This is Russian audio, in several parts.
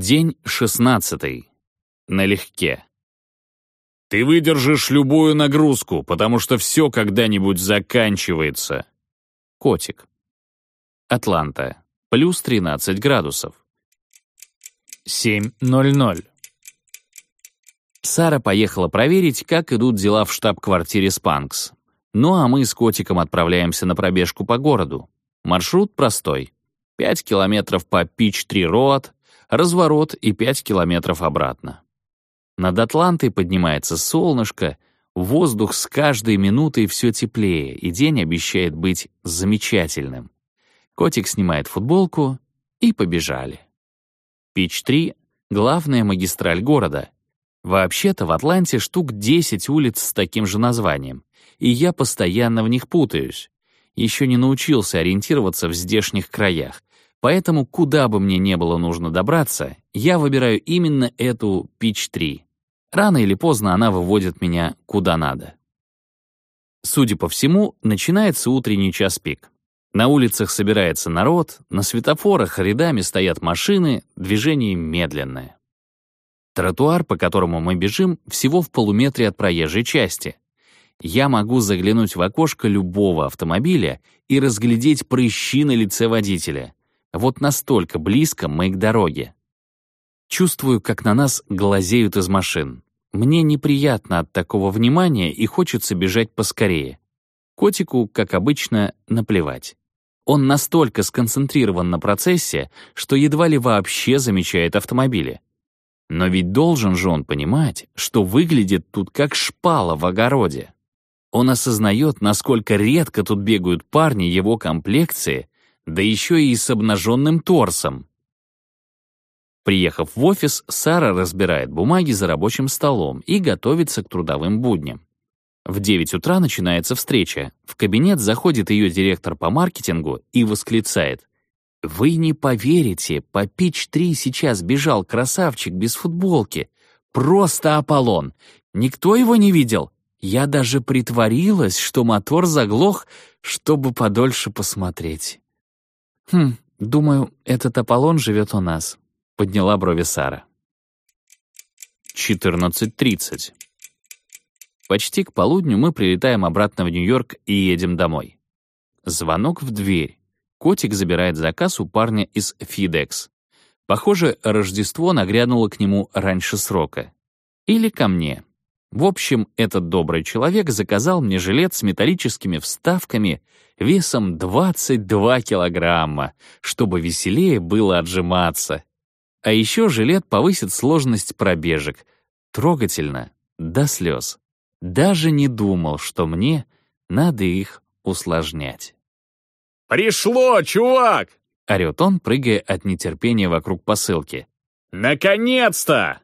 День шестнадцатый. Налегке. Ты выдержишь любую нагрузку, потому что все когда-нибудь заканчивается. Котик. Атланта. Плюс 13 градусов. 7.00. Сара поехала проверить, как идут дела в штаб-квартире Спанкс. Ну а мы с котиком отправляемся на пробежку по городу. Маршрут простой. 5 километров по Пич-3-Роад, разворот и 5 километров обратно. Над Атлантой поднимается солнышко, воздух с каждой минутой все теплее, и день обещает быть замечательным. Котик снимает футболку, и побежали. Пич-3 — главная магистраль города. Вообще-то в Атланте штук 10 улиц с таким же названием, и я постоянно в них путаюсь. Еще не научился ориентироваться в здешних краях, поэтому куда бы мне не было нужно добраться, я выбираю именно эту Пич-3. Рано или поздно она выводит меня куда надо. Судя по всему, начинается утренний час пик. На улицах собирается народ, на светофорах рядами стоят машины, движение медленное. Тротуар, по которому мы бежим, всего в полуметре от проезжей части. Я могу заглянуть в окошко любого автомобиля и разглядеть прыщи на лице водителя. Вот настолько близко мы к дороге. Чувствую, как на нас глазеют из машин. Мне неприятно от такого внимания и хочется бежать поскорее. Котику, как обычно, наплевать. Он настолько сконцентрирован на процессе, что едва ли вообще замечает автомобили. Но ведь должен же он понимать, что выглядит тут как шпала в огороде. Он осознает, насколько редко тут бегают парни его комплекции, да еще и с обнаженным торсом. Приехав в офис, Сара разбирает бумаги за рабочим столом и готовится к трудовым будням. В 9 утра начинается встреча. В кабинет заходит ее директор по маркетингу и восклицает. «Вы не поверите, по Пич-3 сейчас бежал красавчик без футболки. Просто Аполлон. Никто его не видел. Я даже притворилась, что мотор заглох, чтобы подольше посмотреть». «Хм, думаю, этот Аполлон живет у нас», — подняла брови Сара. 14.30. Почти к полудню мы прилетаем обратно в Нью-Йорк и едем домой. Звонок в дверь. Котик забирает заказ у парня из FedEx. Похоже, Рождество нагрянуло к нему раньше срока. Или ко мне. В общем, этот добрый человек заказал мне жилет с металлическими вставками весом 22 килограмма, чтобы веселее было отжиматься. А еще жилет повысит сложность пробежек. Трогательно, до слез. Даже не думал, что мне надо их усложнять. «Пришло, чувак!» — орёт он, прыгая от нетерпения вокруг посылки. «Наконец-то!»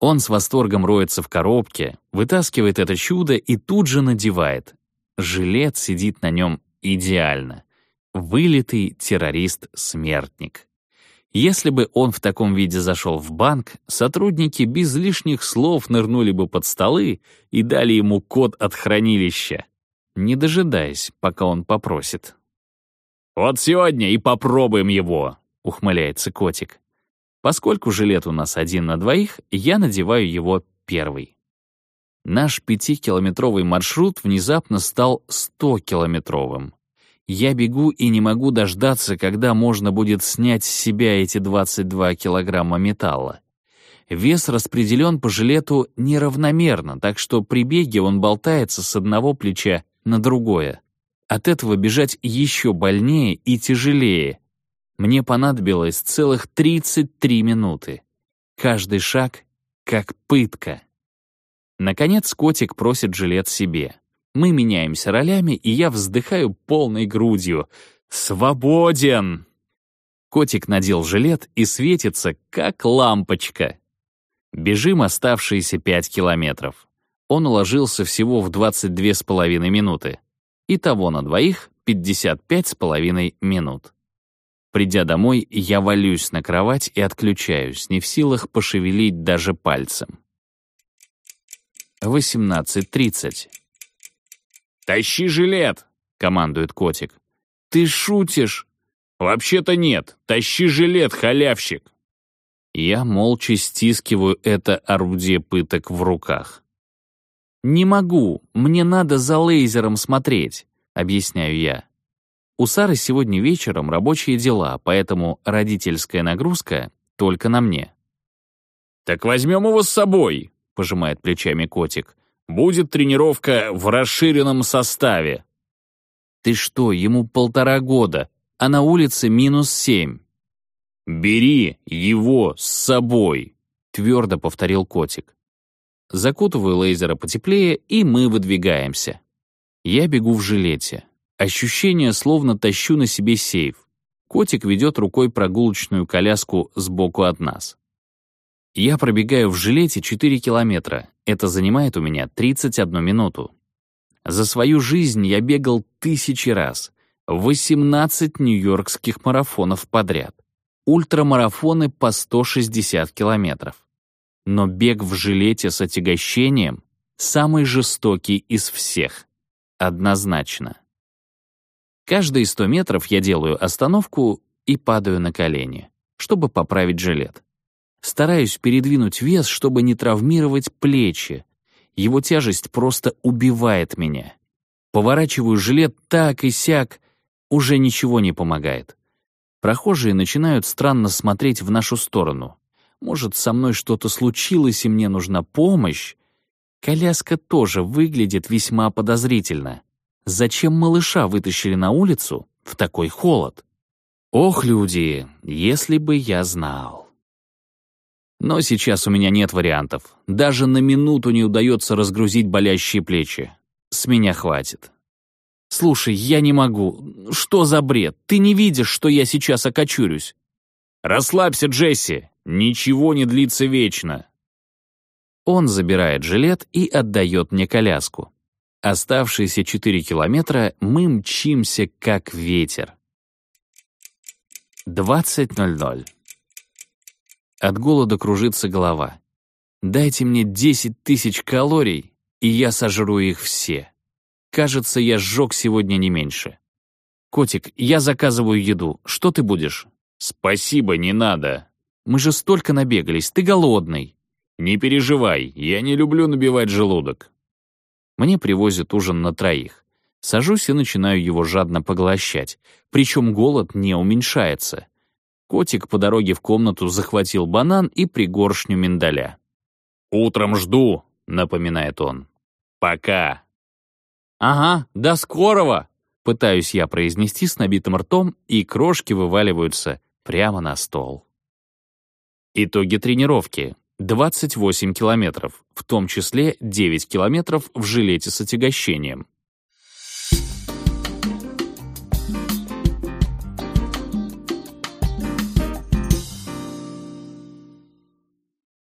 Он с восторгом роется в коробке, вытаскивает это чудо и тут же надевает. Жилет сидит на нем идеально. Вылитый террорист-смертник. Если бы он в таком виде зашел в банк, сотрудники без лишних слов нырнули бы под столы и дали ему код от хранилища, не дожидаясь, пока он попросит. «Вот сегодня и попробуем его», — ухмыляется котик. Поскольку жилет у нас один на двоих, я надеваю его первый. Наш пятикилометровый маршрут внезапно стал стокилометровым. Я бегу и не могу дождаться, когда можно будет снять с себя эти 22 килограмма металла. Вес распределен по жилету неравномерно, так что при беге он болтается с одного плеча на другое. От этого бежать еще больнее и тяжелее. Мне понадобилось целых 33 минуты. Каждый шаг — как пытка. Наконец котик просит жилет себе. Мы меняемся ролями, и я вздыхаю полной грудью. «Свободен!» Котик надел жилет и светится, как лампочка. Бежим оставшиеся пять километров. Он уложился всего в 22 с половиной минуты. Итого на двоих 55 с половиной минут. Придя домой, я валюсь на кровать и отключаюсь, не в силах пошевелить даже пальцем. 18.30. «Тащи жилет!» — командует котик. «Ты шутишь?» «Вообще-то нет. Тащи жилет, халявщик!» Я молча стискиваю это орудие пыток в руках. «Не могу, мне надо за лейзером смотреть», — объясняю я. У Сары сегодня вечером рабочие дела, поэтому родительская нагрузка только на мне. «Так возьмем его с собой», — пожимает плечами котик. «Будет тренировка в расширенном составе». «Ты что, ему полтора года, а на улице минус семь». «Бери его с собой», — твердо повторил котик. Закутываю лейзера потеплее, и мы выдвигаемся. Я бегу в жилете. Ощущение, словно тащу на себе сейф. Котик ведет рукой прогулочную коляску сбоку от нас. Я пробегаю в жилете 4 километра. Это занимает у меня 31 минуту. За свою жизнь я бегал тысячи раз. 18 нью-йоркских марафонов подряд. Ультрамарафоны по 160 километров. Но бег в жилете с отягощением — самый жестокий из всех. Однозначно. Каждые 100 метров я делаю остановку и падаю на колени, чтобы поправить жилет. Стараюсь передвинуть вес, чтобы не травмировать плечи. Его тяжесть просто убивает меня. Поворачиваю жилет так и сяк, уже ничего не помогает. Прохожие начинают странно смотреть в нашу сторону. Может, со мной что-то случилось и мне нужна помощь? Коляска тоже выглядит весьма подозрительно. Зачем малыша вытащили на улицу в такой холод? Ох, люди, если бы я знал. Но сейчас у меня нет вариантов. Даже на минуту не удается разгрузить болящие плечи. С меня хватит. «Слушай, я не могу. Что за бред? Ты не видишь, что я сейчас окочурюсь?» «Расслабься, Джесси. Ничего не длится вечно». Он забирает жилет и отдает мне коляску. Оставшиеся 4 километра мы мчимся, как ветер. 20.00. От голода кружится голова. Дайте мне 10 тысяч калорий, и я сожру их все. Кажется, я сжег сегодня не меньше. Котик, я заказываю еду. Что ты будешь? Спасибо, не надо. Мы же столько набегались, ты голодный. Не переживай, я не люблю набивать желудок. Мне привозят ужин на троих. Сажусь и начинаю его жадно поглощать. Причем голод не уменьшается. Котик по дороге в комнату захватил банан и пригоршню миндаля. «Утром жду», — напоминает он. «Пока». «Ага, до скорого!» Пытаюсь я произнести с набитым ртом, и крошки вываливаются прямо на стол. Итоги тренировки. 28 километров, в том числе 9 километров в жилете с отягощением.